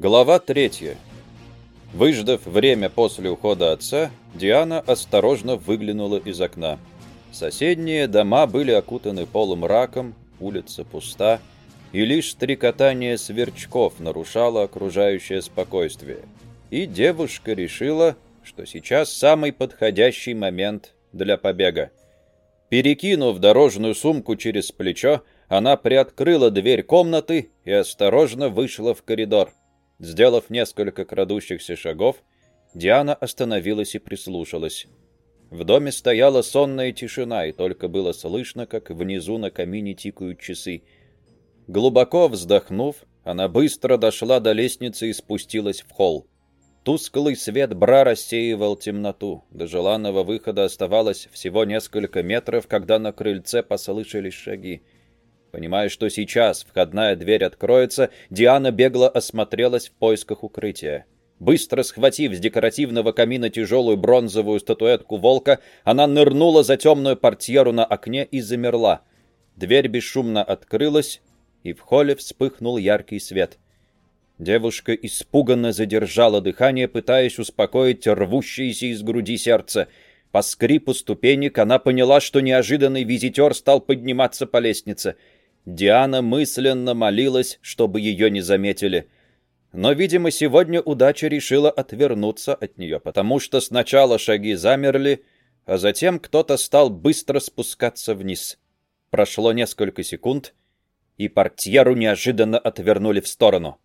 Глава третья. Выждав время после ухода отца, Диана осторожно выглянула из окна. Соседние дома были окутаны полумраком, улица пуста, и лишь стрекотание сверчков нарушало окружающее спокойствие. И девушка решила, что сейчас самый подходящий момент для побега. Перекинув дорожную сумку через плечо, она приоткрыла дверь комнаты и осторожно вышла в коридор. Сделав несколько крадущихся шагов, Диана остановилась и прислушалась. В доме стояла сонная тишина, и только было слышно, как внизу на камине тикают часы. Глубоко вздохнув, она быстро дошла до лестницы и спустилась в холл. Тусклый свет бра рассеивал темноту. До желанного выхода оставалось всего несколько метров, когда на крыльце послышались шаги. Понимая, что сейчас входная дверь откроется, Диана бегло осмотрелась в поисках укрытия. Быстро схватив с декоративного камина тяжелую бронзовую статуэтку волка, она нырнула за темную портьеру на окне и замерла. Дверь бесшумно открылась, и в холле вспыхнул яркий свет. Девушка испуганно задержала дыхание, пытаясь успокоить рвущееся из груди сердце. По скрипу ступенек она поняла, что неожиданный визитер стал подниматься по лестнице — Диана мысленно молилась, чтобы ее не заметили. Но, видимо, сегодня удача решила отвернуться от нее, потому что сначала шаги замерли, а затем кто-то стал быстро спускаться вниз. Прошло несколько секунд, и портьеру неожиданно отвернули в сторону.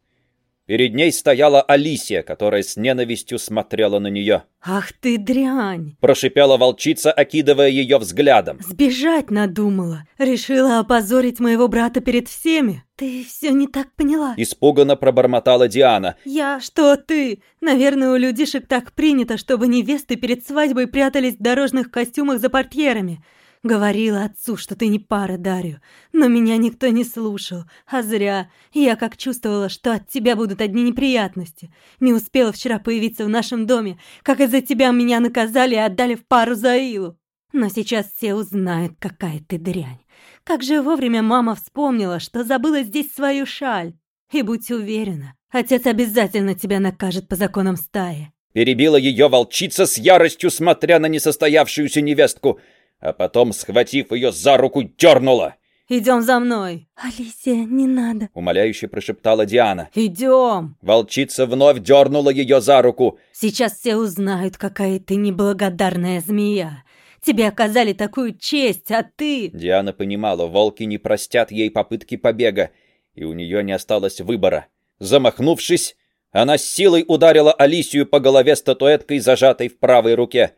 Перед ней стояла Алисия, которая с ненавистью смотрела на нее. «Ах ты дрянь!» – прошипела волчица, окидывая ее взглядом. «Сбежать надумала. Решила опозорить моего брата перед всеми. Ты все не так поняла». Испуганно пробормотала Диана. «Я? Что ты? Наверное, у людишек так принято, чтобы невесты перед свадьбой прятались в дорожных костюмах за портьерами. Говорила отцу, что ты не пара, Дарью, но меня никто не слушал, а зря. Я как чувствовала, что от тебя будут одни неприятности. Не успела вчера появиться в нашем доме, как из-за тебя меня наказали и отдали в пару за Илу. Но сейчас все узнают, какая ты дрянь. Как же вовремя мама вспомнила, что забыла здесь свою шаль. И будь уверена, отец обязательно тебя накажет по законам стаи. Перебила ее волчица с яростью, смотря на несостоявшуюся невестку – а потом, схватив ее за руку, дернула. «Идем за мной!» «Алисия, не надо!» — умоляюще прошептала Диана. «Идем!» Волчица вновь дернула ее за руку. «Сейчас все узнают, какая ты неблагодарная змея. Тебе оказали такую честь, а ты...» Диана понимала, волки не простят ей попытки побега, и у нее не осталось выбора. Замахнувшись, она с силой ударила Алисию по голове статуэткой, зажатой в правой руке.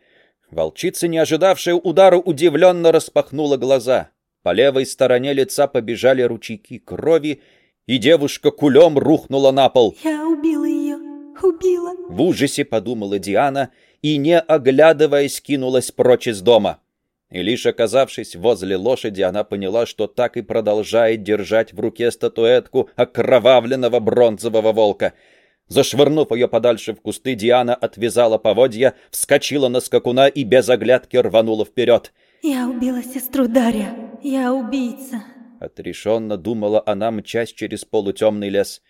Волчица, не ожидавшая удара, удивленно распахнула глаза. По левой стороне лица побежали ручейки крови, и девушка кулем рухнула на пол. «Я убила ее, убила!» В ужасе подумала Диана и, не оглядываясь, кинулась прочь из дома. И лишь оказавшись возле лошади, она поняла, что так и продолжает держать в руке статуэтку окровавленного бронзового волка — Зашвырнув ее подальше в кусты, Диана отвязала поводья, вскочила на скакуна и без оглядки рванула вперед. «Я убила сестру Дарья. Я убийца». Отрешенно думала она, мчась через полутемный лес.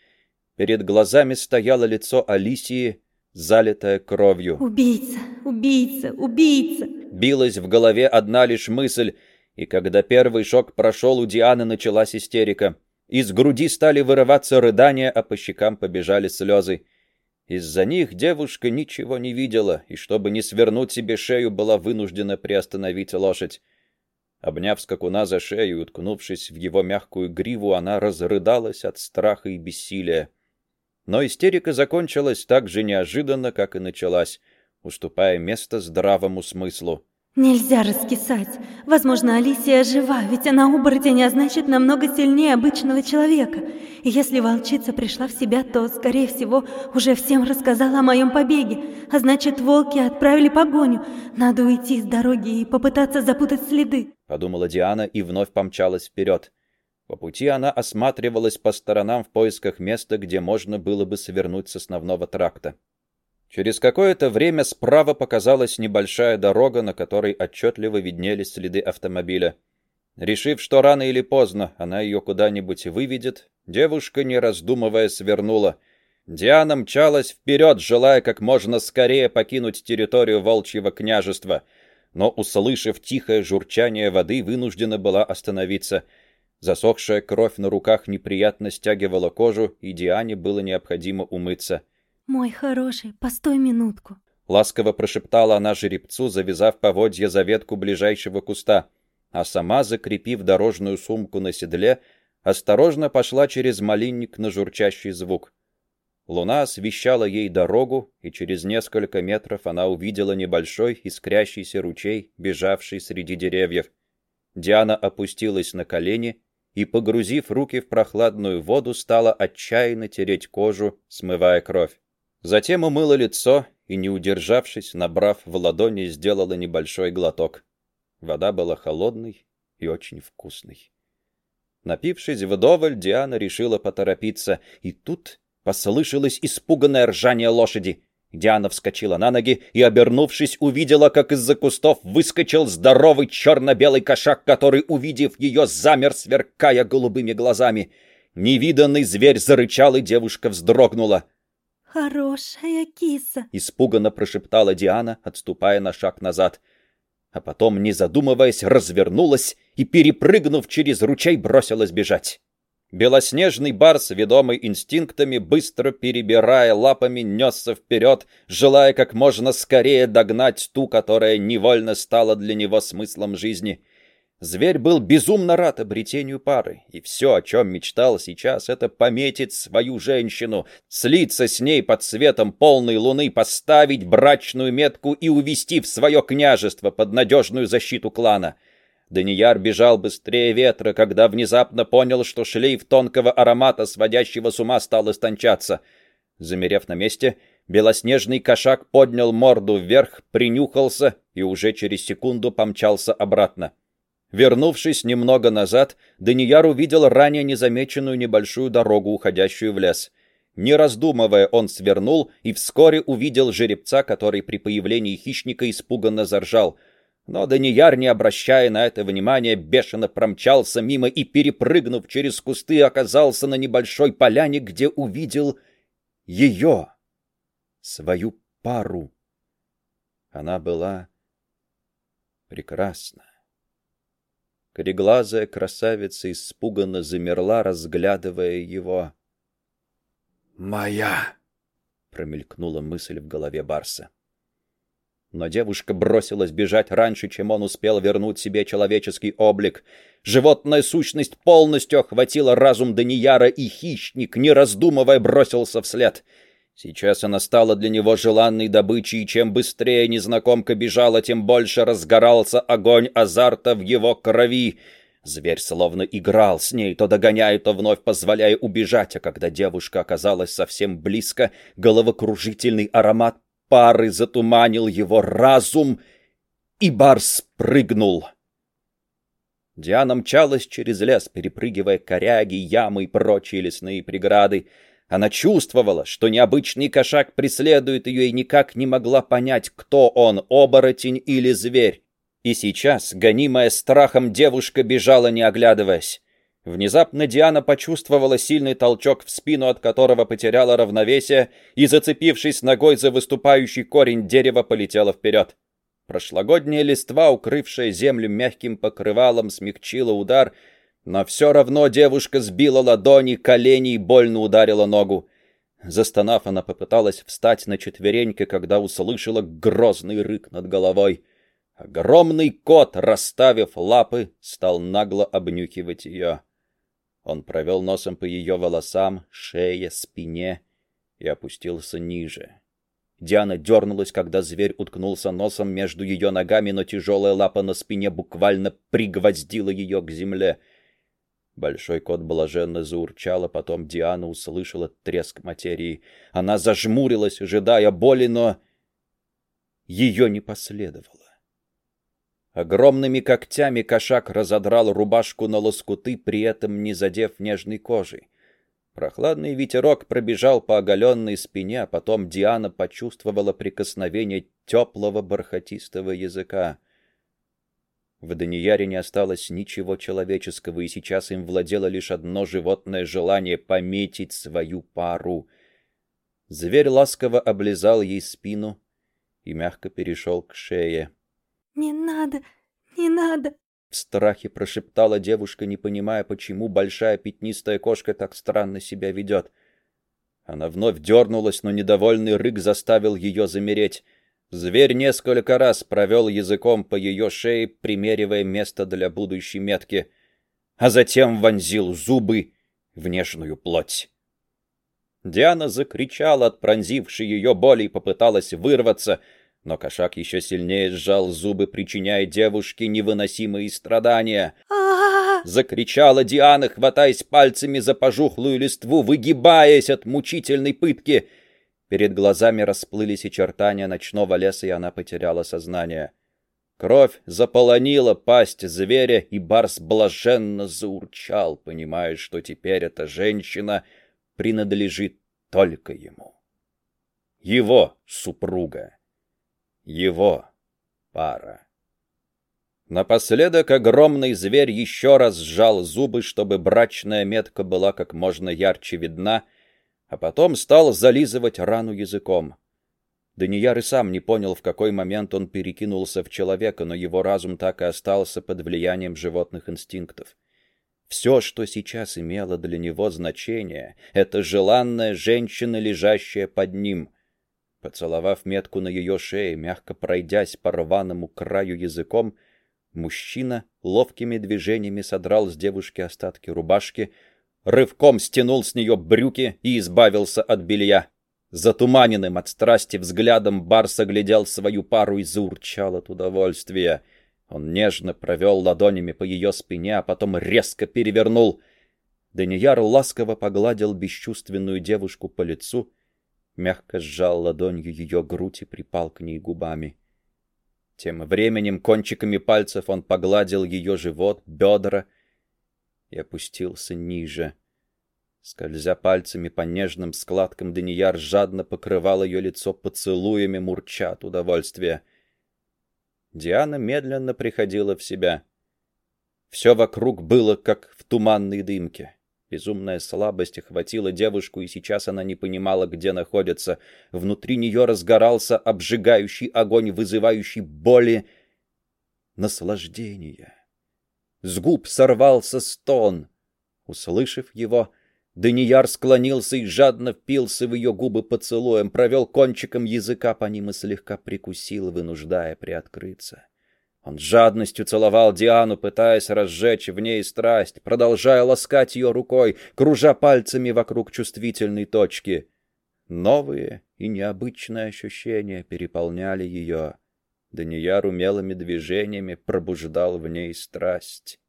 Перед глазами стояло лицо Алисии, залитое кровью. «Убийца! Убийца! Убийца!» Билась в голове одна лишь мысль, и когда первый шок прошел, у Дианы началась истерика. Из груди стали вырываться рыдания, а по щекам побежали слезы. Из-за них девушка ничего не видела, и чтобы не свернуть себе шею, была вынуждена приостановить лошадь. Обняв скакуна за шею и уткнувшись в его мягкую гриву, она разрыдалась от страха и бессилия. Но истерика закончилась так же неожиданно, как и началась, уступая место здравому смыслу. Нельзя раскисать. Возможно, Алисия жива, ведь она оборотень, а значит, намного сильнее обычного человека. И если волчица пришла в себя, то, скорее всего, уже всем рассказала о моем побеге. А значит, волки отправили погоню. Надо уйти с дороги и попытаться запутать следы. Подумала Диана и вновь помчалась вперед. По пути она осматривалась по сторонам в поисках места, где можно было бы свернуть с основного тракта. Через какое-то время справа показалась небольшая дорога, на которой отчетливо виднелись следы автомобиля. Решив, что рано или поздно она ее куда-нибудь выведет, девушка, не раздумывая, свернула. Диана мчалась вперед, желая как можно скорее покинуть территорию Волчьего княжества, но, услышав тихое журчание воды, вынуждена была остановиться. Засохшая кровь на руках неприятно стягивала кожу, и Диане было необходимо умыться. «Мой хороший, постой минутку», — ласково прошептала она жеребцу, завязав поводья за ветку ближайшего куста, а сама, закрепив дорожную сумку на седле, осторожно пошла через малинник на журчащий звук. Луна освещала ей дорогу, и через несколько метров она увидела небольшой искрящийся ручей, бежавший среди деревьев. Диана опустилась на колени и, погрузив руки в прохладную воду, стала отчаянно тереть кожу, смывая кровь. Затем умыла лицо и, не удержавшись, набрав в ладони, сделала небольшой глоток. Вода была холодной и очень вкусной. Напившись вдоволь, Диана решила поторопиться, и тут Послышалось испуганное ржание лошади. Диана вскочила на ноги и, обернувшись, увидела, как из-за кустов выскочил здоровый черно-белый кошак, который, увидев ее, замер, сверкая голубыми глазами. Невиданный зверь зарычал, и девушка вздрогнула. «Хорошая киса!» — испуганно прошептала Диана, отступая на шаг назад. А потом, не задумываясь, развернулась и, перепрыгнув через ручей, бросилась бежать. Белоснежный барс, ведомый инстинктами, быстро перебирая лапами, несся вперед, желая как можно скорее догнать ту, которая невольно стала для него смыслом жизни. Зверь был безумно рад обретению пары, и все, о чем мечтал сейчас, это пометить свою женщину, слиться с ней под светом полной луны, поставить брачную метку и увести в свое княжество под надежную защиту клана — Данияр бежал быстрее ветра, когда внезапно понял, что шлейф тонкого аромата, сводящего с ума, стал истончаться. Замерев на месте, белоснежный кошак поднял морду вверх, принюхался и уже через секунду помчался обратно. Вернувшись немного назад, Данияр увидел ранее незамеченную небольшую дорогу, уходящую в лес. Не раздумывая, он свернул и вскоре увидел жеребца, который при появлении хищника испуганно заржал — но Данияр, не обращая на это внимания, бешено промчался мимо и, перепрыгнув через кусты, оказался на небольшой поляне, где увидел ее, свою пару. Она была прекрасна. Кореглазая красавица испуганно замерла, разглядывая его. «Моя!» — промелькнула мысль в голове Барса. Но девушка бросилась бежать раньше, чем он успел вернуть себе человеческий облик. Животная сущность полностью охватила разум Данияра, и хищник, не раздумывая, бросился вслед. Сейчас она стала для него желанной добычей, и чем быстрее незнакомка бежала, тем больше разгорался огонь азарта в его крови. Зверь словно играл с ней, то догоняя, то вновь позволяя убежать, а когда девушка оказалась совсем близко, головокружительный аромат пары затуманил его разум, и Барс прыгнул. Диана мчалась через лес, перепрыгивая коряги, ямы и прочие лесные преграды. Она чувствовала, что необычный кошак преследует ее и никак не могла понять, кто он, оборотень или зверь. И сейчас, гонимая страхом, девушка бежала, не оглядываясь. Внезапно Диана почувствовала сильный толчок в спину, от которого потеряла равновесие, и, зацепившись ногой за выступающий корень дерева, полетела вперед. Прошлогодняя листва, укрывшая землю мягким покрывалом, смягчила удар, но все равно девушка сбила ладони, колени и больно ударила ногу. Застонав, она попыталась встать на четвереньки, когда услышала грозный рык над головой. Огромный кот, расставив лапы, стал нагло обнюхивать ее. Он провел носом по ее волосам, шее, спине и опустился ниже. Диана дернулась, когда зверь уткнулся носом между ее ногами, но тяжелая лапа на спине буквально пригвоздила ее к земле. Большой кот блаженно заурчал, а потом Диана услышала треск материи. Она зажмурилась, ожидая боли, но ее не последовало. Огромными когтями кошак разодрал рубашку на лоскуты, при этом не задев нежной кожей. Прохладный ветерок пробежал по оголенной спине, а потом Диана почувствовала прикосновение теплого бархатистого языка. В Данияре не осталось ничего человеческого, и сейчас им владело лишь одно животное желание — пометить свою пару. Зверь ласково облизал ей спину и мягко перешел к шее. «Не надо, не надо!» В страхе прошептала девушка, не понимая, почему большая пятнистая кошка так странно себя ведет. Она вновь дернулась, но недовольный рык заставил ее замереть. Зверь несколько раз провел языком по ее шее, примеривая место для будущей метки, а затем вонзил зубы в нежную плоть. Диана закричала от пронзившей ее боли и попыталась вырваться, но кошак еще сильнее сжал зубы, причиняя девушке невыносимые страдания. Закричала Диана, хватаясь пальцами за пожухлую листву, выгибаясь от мучительной пытки. Перед глазами расплылись очертания ночного леса, и она потеряла сознание. Кровь заполонила пасть зверя, и Барс блаженно заурчал, понимая, что теперь эта женщина принадлежит только ему. Его супруга. Его пара. Напоследок огромный зверь еще раз сжал зубы, чтобы брачная метка была как можно ярче видна, а потом стал зализывать рану языком. Данияр и сам не понял, в какой момент он перекинулся в человека, но его разум так и остался под влиянием животных инстинктов. Все, что сейчас имело для него значение, — это желанная женщина, лежащая под ним. Поцеловав метку на ее шее, мягко пройдясь по рваному краю языком, Мужчина ловкими движениями содрал с девушки остатки рубашки, рывком стянул с нее брюки и избавился от белья. Затуманенным от страсти взглядом Барс оглядел свою пару и заурчал от удовольствия. Он нежно провел ладонями по ее спине, а потом резко перевернул. Данияр ласково погладил бесчувственную девушку по лицу, мягко сжал ладонью ее грудь и припал к ней губами. Тем временем кончиками пальцев он погладил ее живот, бедра и опустился ниже. Скользя пальцами по нежным складкам, Данияр жадно покрывал ее лицо поцелуями, мурча от удовольствия. Диана медленно приходила в себя. Все вокруг было, как в туманной дымке. Безумная слабость охватила девушку, и сейчас она не понимала, где находится. Внутри нее разгорался обжигающий огонь, вызывающий боли, наслаждения. С губ сорвался стон. Услышав его, Данияр склонился и жадно впился в ее губы поцелуем, провел кончиком языка по ним и слегка прикусил, вынуждая приоткрыться. Он жадностью целовал Диану, пытаясь разжечь в ней страсть, продолжая ласкать ее рукой, кружа пальцами вокруг чувствительной точки. Новые и необычные ощущения переполняли ее. Данияр умелыми движениями пробуждал в ней страсть.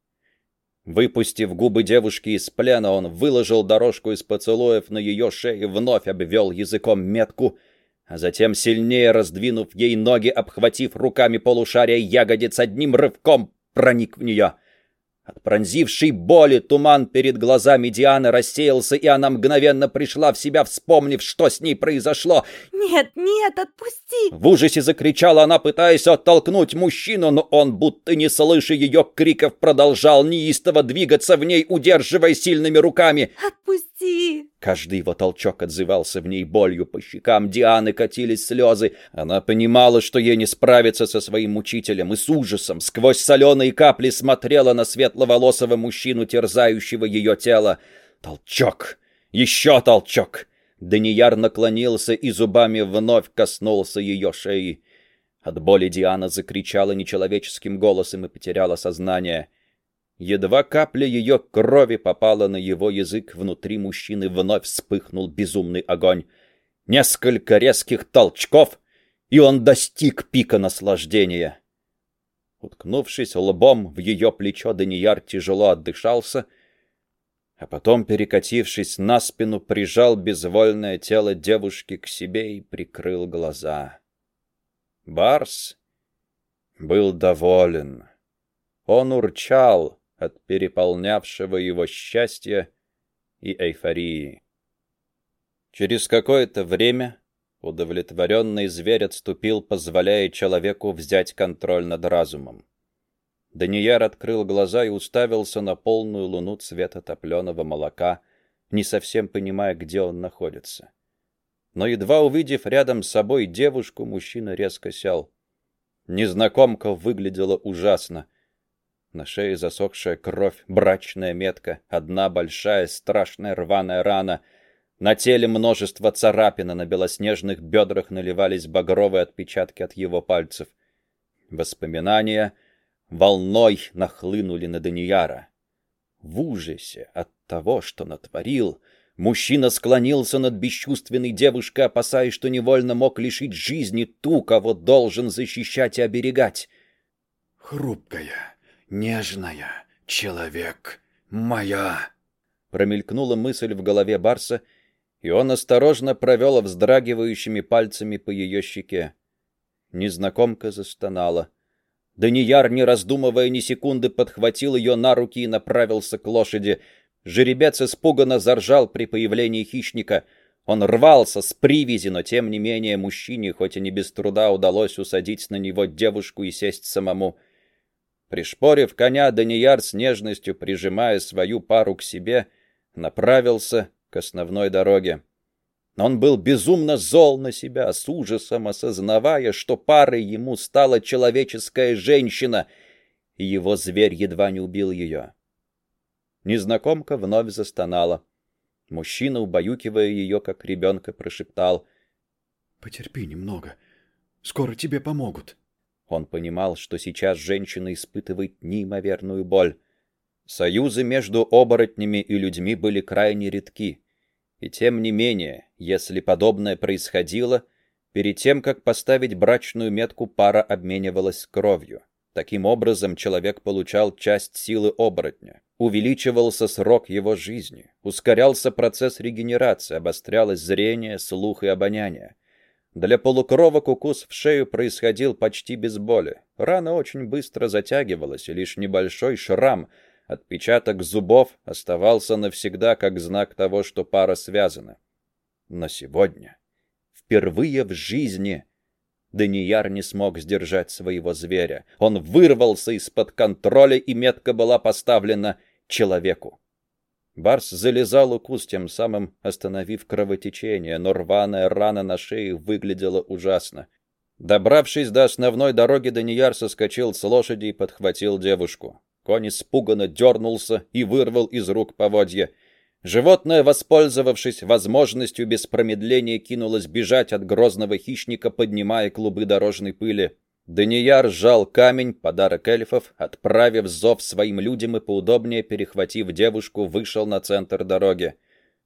Выпустив губы девушки из плена, он выложил дорожку из поцелуев на ее шее, вновь обвел языком метку — а затем, сильнее раздвинув ей ноги, обхватив руками полушария ягодиц, одним рывком проник в нее. От пронзившей боли туман перед глазами Дианы рассеялся, и она мгновенно пришла в себя, вспомнив, что с ней произошло. «Нет, нет, отпусти!» В ужасе закричала она, пытаясь оттолкнуть мужчину, но он, будто не слыша ее криков, продолжал неистово двигаться в ней, удерживая сильными руками. «Отпусти!» Каждый его толчок отзывался в ней болью. По щекам Дианы катились слезы. Она понимала, что ей не справиться со своим мучителем, и с ужасом сквозь соленые капли смотрела на светловолосого мужчину, терзающего ее тело. Толчок! Еще толчок! Данияр наклонился и зубами вновь коснулся ее шеи. От боли Диана закричала нечеловеческим голосом и потеряла сознание. Едва капля ее крови попала на его язык, внутри мужчины вновь вспыхнул безумный огонь. Несколько резких толчков, и он достиг пика наслаждения. Уткнувшись лбом в ее плечо, Данияр тяжело отдышался, а потом, перекатившись на спину, прижал безвольное тело девушки к себе и прикрыл глаза. Барс был доволен. Он урчал, от переполнявшего его счастья и эйфории. Через какое-то время удовлетворенный зверь отступил, позволяя человеку взять контроль над разумом. Данияр открыл глаза и уставился на полную луну цвета топленого молока, не совсем понимая, где он находится. но едва увидев рядом с собой девушку, мужчина резко сел. Незнакомка выглядела ужасно. На шее засохшая кровь, брачная метка, одна большая страшная рваная рана. На теле множество царапин, а на белоснежных бедрах наливались багровые отпечатки от его пальцев. Воспоминания волной нахлынули на Данияра. В ужасе от того, что натворил, мужчина склонился над бесчувственной девушкой, опасаясь, что невольно мог лишить жизни ту, кого должен защищать и оберегать. «Хрупкая, нежная, человек, моя!» Промелькнула мысль в голове Барса, и он осторожно провел вздрагивающими пальцами по ее щеке. Незнакомка застонала. Данияр, не раздумывая ни секунды, подхватил ее на руки и направился к лошади. Жеребец испуганно заржал при появлении хищника. Он рвался с привязи, но тем не менее мужчине, хоть и не без труда, удалось усадить на него девушку и сесть самому. Пришпорив коня, Данияр с нежностью, прижимая свою пару к себе, направился к основной дороге. Он был безумно зол на себя, с ужасом осознавая, что парой ему стала человеческая женщина, и его зверь едва не убил ее. Незнакомка вновь застонала. Мужчина, убаюкивая ее, как ребенка, прошептал. «Потерпи немного. Скоро тебе помогут». Он понимал, что сейчас женщина испытывает неимоверную боль. Союзы между оборотнями и людьми были крайне редки. И тем не менее, если подобное происходило, перед тем, как поставить брачную метку, пара обменивалась кровью. Таким образом, человек получал часть силы оборотня. Увеличивался срок его жизни, ускорялся процесс регенерации, обострялось зрение, слух и обоняние. Для полукровок укус в шею происходил почти без боли. Рана очень быстро затягивалась, и лишь небольшой шрам – Отпечаток зубов оставался навсегда как знак того, что пара связана. Но сегодня, впервые в жизни, Данияр не смог сдержать своего зверя. Он вырвался из-под контроля, и метка была поставлена человеку. Барс залезал укус, тем самым остановив кровотечение, но рваная рана на шее выглядела ужасно. Добравшись до основной дороги, Данияр соскочил с лошади и подхватил девушку. Конь испуганно дернулся и вырвал из рук поводья. Животное, воспользовавшись возможностью без промедления, кинулось бежать от грозного хищника, поднимая клубы дорожной пыли. Данияр сжал камень, подарок эльфов, отправив зов своим людям и поудобнее перехватив девушку, вышел на центр дороги.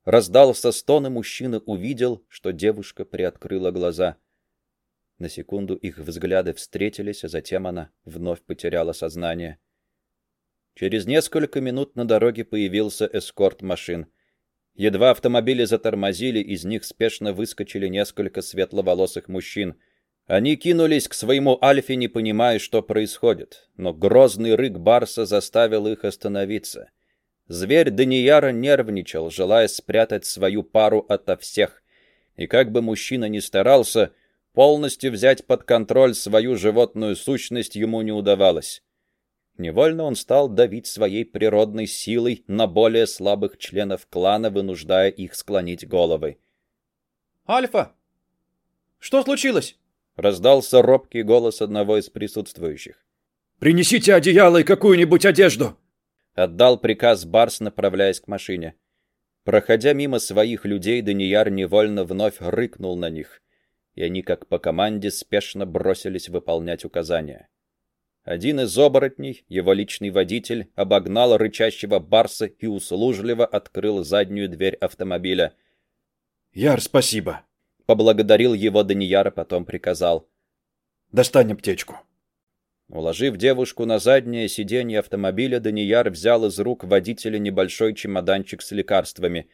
Раздался стон, и мужчина увидел, что девушка приоткрыла глаза. На секунду их взгляды встретились, а затем она вновь потеряла сознание. Через несколько минут на дороге появился эскорт машин. Едва автомобили затормозили, из них спешно выскочили несколько светловолосых мужчин. Они кинулись к своему Альфе, не понимая, что происходит, но грозный рык Барса заставил их остановиться. Зверь Данияра нервничал, желая спрятать свою пару ото всех. И как бы мужчина ни старался, полностью взять под контроль свою животную сущность ему не удавалось. Невольно он стал давить своей природной силой на более слабых членов клана, вынуждая их склонить головы. «Альфа! Что случилось?» — раздался робкий голос одного из присутствующих. «Принесите одеяло и какую-нибудь одежду!» — отдал приказ Барс, направляясь к машине. Проходя мимо своих людей, Данияр невольно вновь рыкнул на них, и они, как по команде, спешно бросились выполнять указания. Один из оборотней, его личный водитель, обогнал рычащего барса и услужливо открыл заднюю дверь автомобиля. «Яр, спасибо!» — поблагодарил его Данияр, а потом приказал. «Достань аптечку!» Уложив девушку на заднее сиденье автомобиля, Данияр взял из рук водителя небольшой чемоданчик с лекарствами.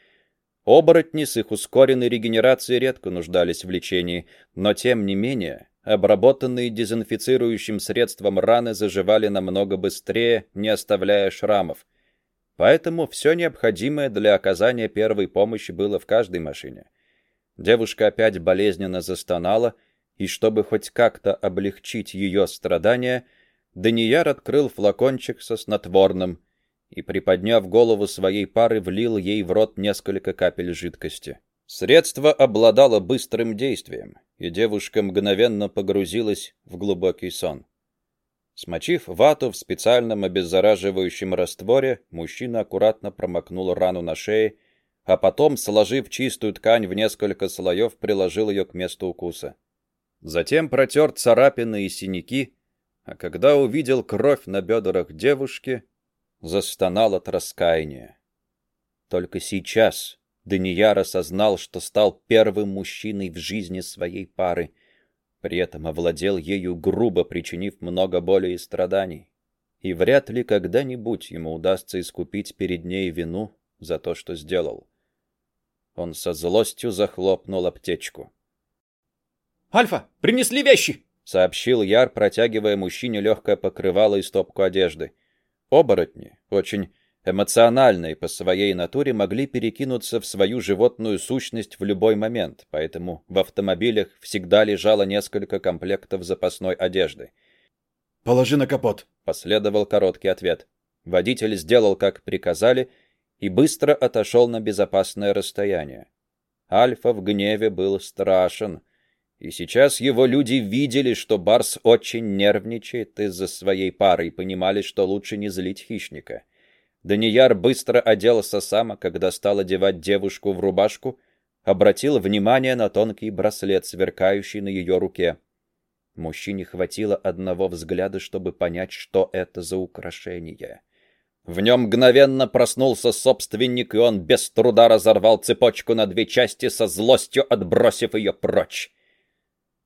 Оборотни с их ускоренной регенерацией редко нуждались в лечении, но тем не менее Обработанные дезинфицирующим средством раны заживали намного быстрее, не оставляя шрамов. Поэтому все необходимое для оказания первой помощи было в каждой машине. Девушка опять болезненно застонала, и чтобы хоть как-то облегчить ее страдания, Данияр открыл флакончик со снотворным и, приподняв голову своей пары, влил ей в рот несколько капель жидкости. Средство обладало быстрым действием, и девушка мгновенно погрузилась в глубокий сон. Смочив вату в специальном обеззараживающем растворе, мужчина аккуратно промокнул рану на шее, а потом, сложив чистую ткань в несколько слоев, приложил ее к месту укуса. Затем протер царапины и синяки, а когда увидел кровь на бедрах девушки, застонал от раскаяния. Только сейчас Данияр осознал, что стал первым мужчиной в жизни своей пары, при этом овладел ею грубо, причинив много боли и страданий. И вряд ли когда-нибудь ему удастся искупить перед ней вину за то, что сделал. Он со злостью захлопнул аптечку. «Альфа, принесли вещи!» — сообщил Яр, протягивая мужчине легкое покрывало и стопку одежды. Оборотни, очень эмоциональные по своей натуре, могли перекинуться в свою животную сущность в любой момент, поэтому в автомобилях всегда лежало несколько комплектов запасной одежды. «Положи на капот», — последовал короткий ответ. Водитель сделал, как приказали, и быстро отошел на безопасное расстояние. Альфа в гневе был страшен, и сейчас его люди видели, что Барс очень нервничает из-за своей пары и понимали, что лучше не злить хищника. Данияр быстро оделся сам, а когда стал одевать девушку в рубашку, обратил внимание на тонкий браслет, сверкающий на ее руке. Мужчине хватило одного взгляда, чтобы понять, что это за украшение. В нем мгновенно проснулся собственник, и он без труда разорвал цепочку на две части со злостью, отбросив ее прочь.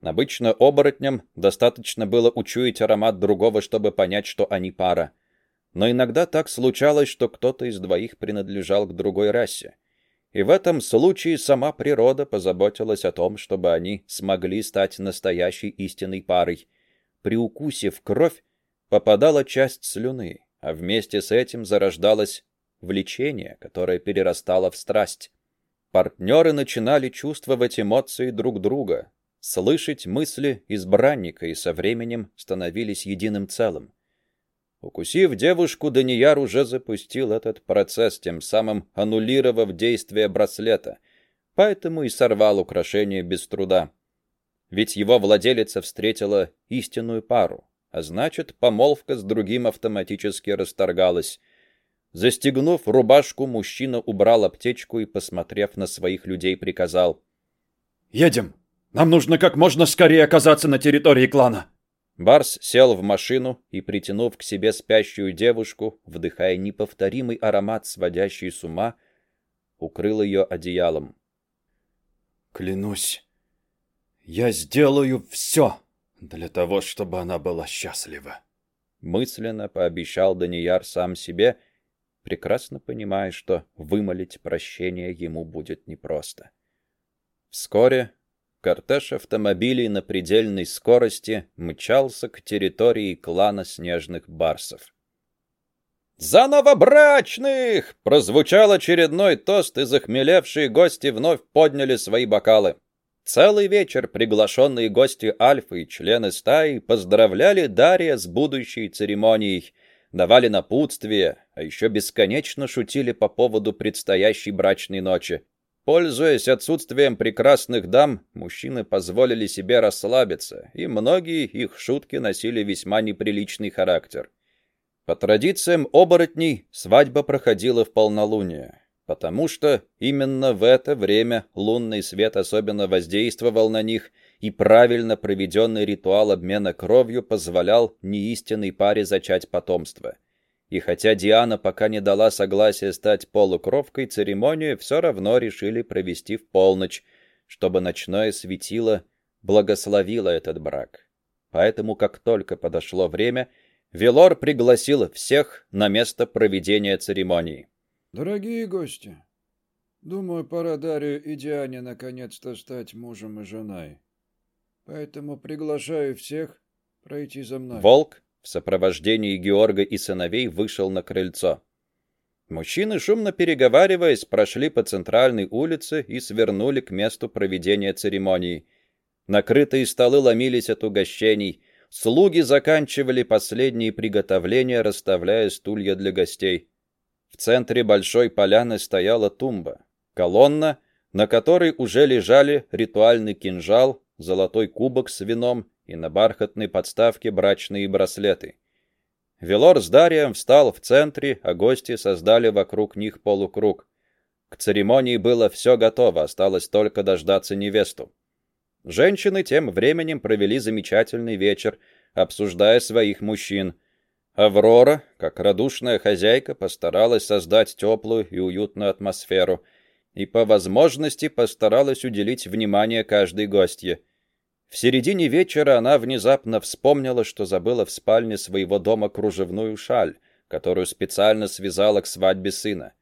Обычно оборотням достаточно было учуять аромат другого, чтобы понять, что они пара. Но иногда так случалось, что кто-то из двоих принадлежал к другой расе. И в этом случае сама природа позаботилась о том, чтобы они смогли стать настоящей истинной парой. При укусе в кровь попадала часть слюны, а вместе с этим зарождалось влечение, которое перерастало в страсть. Партнеры начинали чувствовать эмоции друг друга, слышать мысли избранника и со временем становились единым целым. Укусив девушку, Данияр уже запустил этот процесс, тем самым аннулировав действие браслета, поэтому и сорвал украшение без труда. Ведь его владелица встретила истинную пару, а значит, помолвка с другим автоматически расторгалась. Застегнув рубашку, мужчина убрал аптечку и, посмотрев на своих людей, приказал. «Едем!» Нам нужно как можно скорее оказаться на территории клана. Барс сел в машину и, притянув к себе спящую девушку, вдыхая неповторимый аромат, сводящий с ума, укрыл ее одеялом. Клянусь, я сделаю все для того, чтобы она была счастлива. Мысленно пообещал Данияр сам себе, прекрасно понимая, что вымолить прощение ему будет непросто. Вскоре Кортеж автомобилей на предельной скорости мчался к территории клана снежных барсов. «За новобрачных!» — прозвучал очередной тост, и захмелевшие гости вновь подняли свои бокалы. Целый вечер приглашенные гости Альфы и члены стаи поздравляли Дария с будущей церемонией, давали напутствие, а еще бесконечно шутили по поводу предстоящей брачной ночи. Пользуясь отсутствием прекрасных дам, мужчины позволили себе расслабиться, и многие их шутки носили весьма неприличный характер. По традициям оборотней свадьба проходила в полнолуние, потому что именно в это время лунный свет особенно воздействовал на них, и правильно проведенный ритуал обмена кровью позволял неистинной паре зачать потомство – и хотя Диана пока не дала согласия стать полукровкой, церемонию все равно решили провести в полночь, чтобы ночное светило благословило этот брак. Поэтому, как только подошло время, Велор пригласил всех на место проведения церемонии. «Дорогие гости, думаю, пора Дарью и Диане наконец-то стать мужем и женой. Поэтому приглашаю всех пройти за мной». Волк в сопровождении Георга и сыновей вышел на крыльцо. Мужчины, шумно переговариваясь, прошли по центральной улице и свернули к месту проведения церемонии. Накрытые столы ломились от угощений, слуги заканчивали последние приготовления, расставляя стулья для гостей. В центре большой поляны стояла тумба. Колонна, на которой уже лежали ритуальный кинжал, золотой кубок с вином и на бархатной подставке брачные браслеты. Велор с Дарием встал в центре, а гости создали вокруг них полукруг. К церемонии было все готово, осталось только дождаться невесту. Женщины тем временем провели замечательный вечер, обсуждая своих мужчин. Аврора, как радушная хозяйка, постаралась создать теплую и уютную атмосферу и по возможности постаралась уделить внимание каждой гостье. В середине вечера она внезапно вспомнила, что забыла в спальне своего дома кружевную шаль, которую специально связала к свадьбе сына.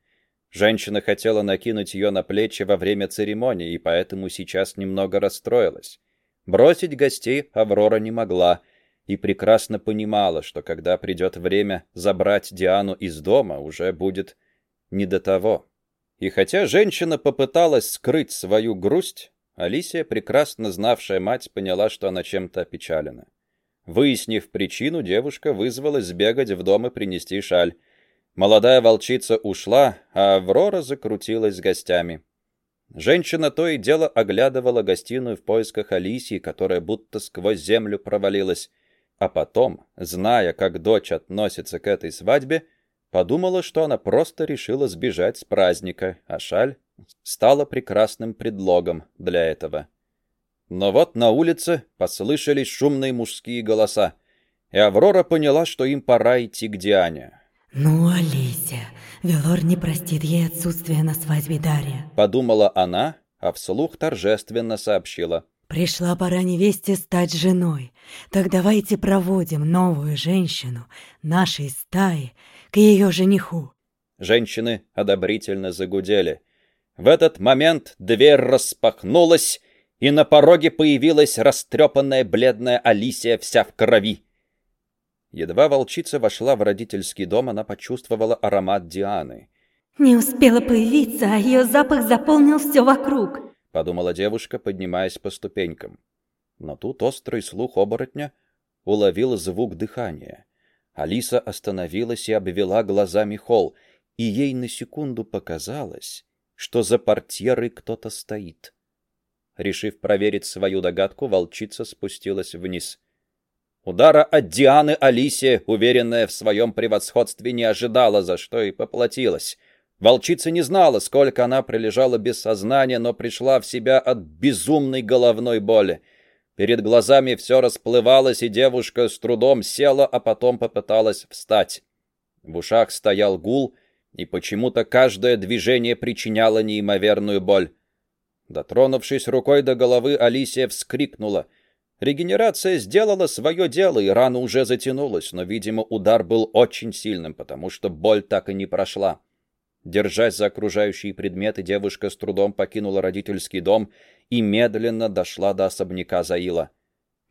Женщина хотела накинуть ее на плечи во время церемонии, и поэтому сейчас немного расстроилась. Бросить гостей Аврора не могла и прекрасно понимала, что когда придет время забрать Диану из дома, уже будет не до того. И хотя женщина попыталась скрыть свою грусть, Алисия, прекрасно знавшая мать, поняла, что она чем-то опечалена. Выяснив причину, девушка вызвалась сбегать в дом и принести шаль. Молодая волчица ушла, а Аврора закрутилась с гостями. Женщина то и дело оглядывала гостиную в поисках Алисии, которая будто сквозь землю провалилась, а потом, зная, как дочь относится к этой свадьбе, подумала, что она просто решила сбежать с праздника, а шаль стала прекрасным предлогом для этого. Но вот на улице послышались шумные мужские голоса, и Аврора поняла, что им пора идти к Диане. «Ну, Алисия, Велор не простит ей отсутствие на свадьбе Дарья», — подумала она, а вслух торжественно сообщила. «Пришла пора невесте стать женой. Так давайте проводим новую женщину нашей стаи к ее жениху». Женщины одобрительно загудели. В этот момент дверь распахнулась, и на пороге появилась растрепанная бледная Алисия вся в крови. Едва волчица вошла в родительский дом, она почувствовала аромат Дианы. «Не успела появиться, а ее запах заполнил все вокруг», — подумала девушка, поднимаясь по ступенькам. Но тут острый слух оборотня уловил звук дыхания. Алиса остановилась и обвела глазами холл, и ей на секунду показалось, что за портьерой кто-то стоит. Решив проверить свою догадку, волчица спустилась вниз. Удара от Дианы Алисия, уверенная в своем превосходстве, не ожидала, за что и поплатилась. Волчица не знала, сколько она пролежала без сознания, но пришла в себя от безумной головной боли. Перед глазами все расплывалось, и девушка с трудом села, а потом попыталась встать. В ушах стоял гул, и почему-то каждое движение причиняло неимоверную боль. Дотронувшись рукой до головы, Алисия вскрикнула. Регенерация сделала свое дело, и рана уже затянулась, но, видимо, удар был очень сильным, потому что боль так и не прошла. Держась за окружающие предметы, девушка с трудом покинула родительский дом и медленно дошла до особняка Заила.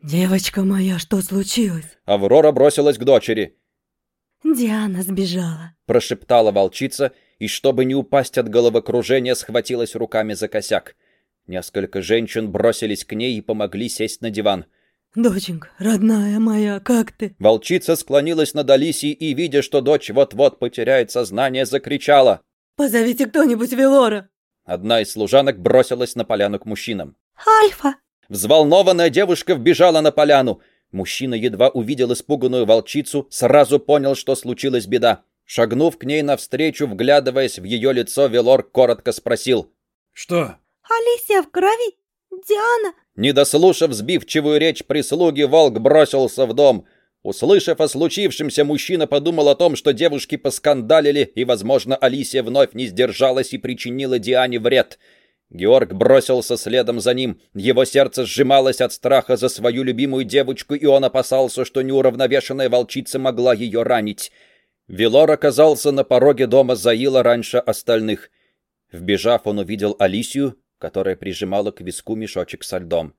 «Девочка моя, что случилось?» Аврора бросилась к дочери. «Диана сбежала», — прошептала волчица, и, чтобы не упасть от головокружения, схватилась руками за косяк. Несколько женщин бросились к ней и помогли сесть на диван. «Доченька, родная моя, как ты?» Волчица склонилась над Алисией и, видя, что дочь вот-вот потеряет сознание, закричала. «Позовите кто-нибудь Велора!» Одна из служанок бросилась на поляну к мужчинам. «Альфа!» Взволнованная девушка вбежала на поляну. Мужчина едва увидел испуганную волчицу, сразу понял, что случилась беда. Шагнув к ней навстречу, вглядываясь в ее лицо, Велор коротко спросил. «Что?» «Алисия в крови! Диана!» Не дослушав сбивчивую речь прислуги, волк бросился в дом. Услышав о случившемся, мужчина подумал о том, что девушки поскандалили, и, возможно, Алисия вновь не сдержалась и причинила Диане вред. Георг бросился следом за ним. Его сердце сжималось от страха за свою любимую девочку, и он опасался, что неуравновешенная волчица могла ее ранить. Велор оказался на пороге дома Заила раньше остальных. Вбежав, он увидел Алисию, которая прижимала к виску мешочек со льдом.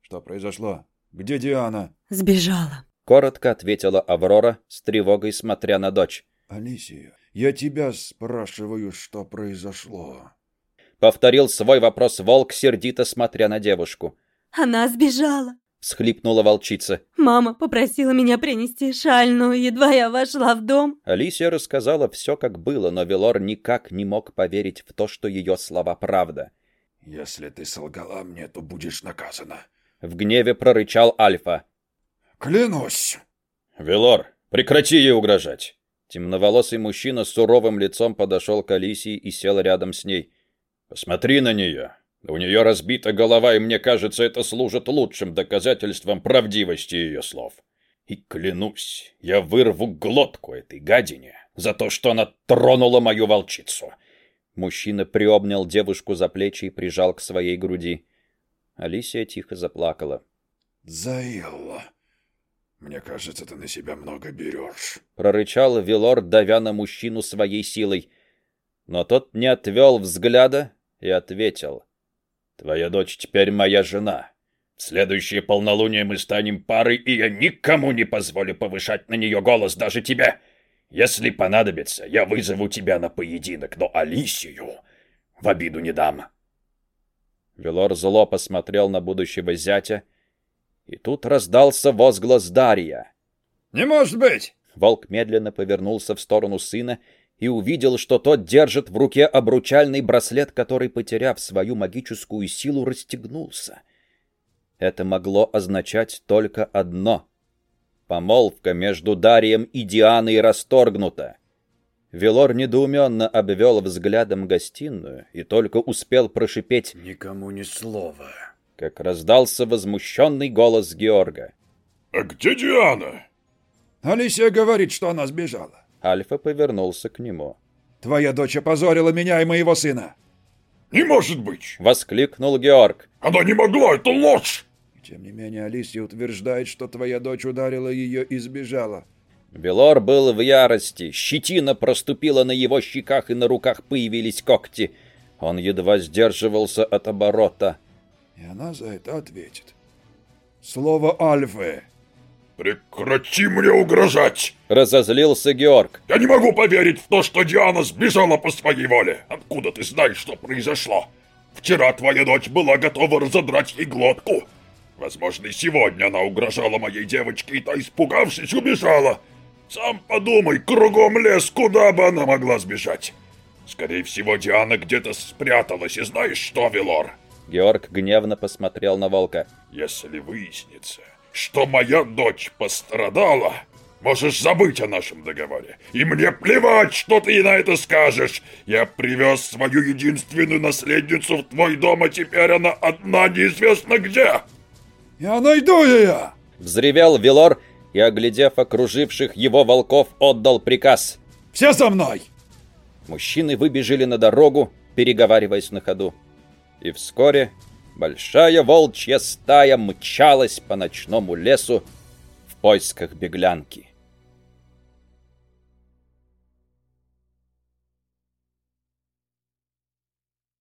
«Что произошло? Где Диана?» «Сбежала», — коротко ответила Аврора, с тревогой смотря на дочь. «Алисия, я тебя спрашиваю, что произошло?» Повторил свой вопрос волк, сердито смотря на девушку. «Она сбежала», — всхлипнула волчица. «Мама попросила меня принести шаль, но едва я вошла в дом...» Алисия рассказала все, как было, но Велор никак не мог поверить в то, что ее слова правда. Если ты солгала мне, то будешь наказана. В гневе прорычал Альфа. Клянусь. Велор, прекрати ей угрожать. Темноволосый мужчина с суровым лицом подошел к Алисии и сел рядом с ней. Посмотри на нее. У нее разбита голова, и мне кажется, это служит лучшим доказательством правдивости ее слов. И клянусь, я вырву глотку этой гадине за то, что она тронула мою волчицу. Мужчина приобнял девушку за плечи и прижал к своей груди. Алисия тихо заплакала. Заилла, мне кажется, ты на себя много берешь. Прорычал Велор, давя на мужчину своей силой. Но тот не отвел взгляда и ответил. Твоя дочь теперь моя жена. В следующее полнолуние мы станем парой, и я никому не позволю повышать на нее голос, даже тебе. Если понадобится, я вызову тебя на поединок, но Алисию в обиду не дам. Велор зло посмотрел на будущего зятя, и тут раздался возглас Дарья. «Не может быть!» Волк медленно повернулся в сторону сына и увидел, что тот держит в руке обручальный браслет, который, потеряв свою магическую силу, расстегнулся. Это могло означать только одно — Помолвка между Дарием и Дианой расторгнута. Велор недоуменно обвел взглядом гостиную и только успел прошипеть «Никому ни слова», как раздался возмущенный голос Георга. «А где Диана?» «Алисия говорит, что она сбежала». Альфа повернулся к нему. «Твоя дочь опозорила меня и моего сына». «Не может быть!» — воскликнул Георг. «Она не могла, это ложь!» Тем не менее, Алисия утверждает, что твоя дочь ударила ее и сбежала. Белор был в ярости. Щетина проступила на его щеках, и на руках появились когти. Он едва сдерживался от оборота. И она за это ответит. Слово Альфы. «Прекрати мне угрожать!» Разозлился Георг. «Я не могу поверить в то, что Диана сбежала по своей воле. Откуда ты знаешь, что произошло? Вчера твоя дочь была готова разодрать ей глотку. Возможно, сегодня она угрожала моей девочке, и та, испугавшись, убежала. Сам подумай, кругом лес, куда бы она могла сбежать? Скорее всего, Диана где-то спряталась, и знаешь что, Велор? Георг гневно посмотрел на волка. Если выяснится, что моя дочь пострадала, можешь забыть о нашем договоре. И мне плевать, что ты на это скажешь. Я привез свою единственную наследницу в твой дом, а теперь она одна неизвестно где. «Я найду ее!» Взревел Велор и, оглядев окруживших его волков, отдал приказ. «Все за мной!» Мужчины выбежали на дорогу, переговариваясь на ходу. И вскоре большая волчья стая мчалась по ночному лесу в поисках беглянки.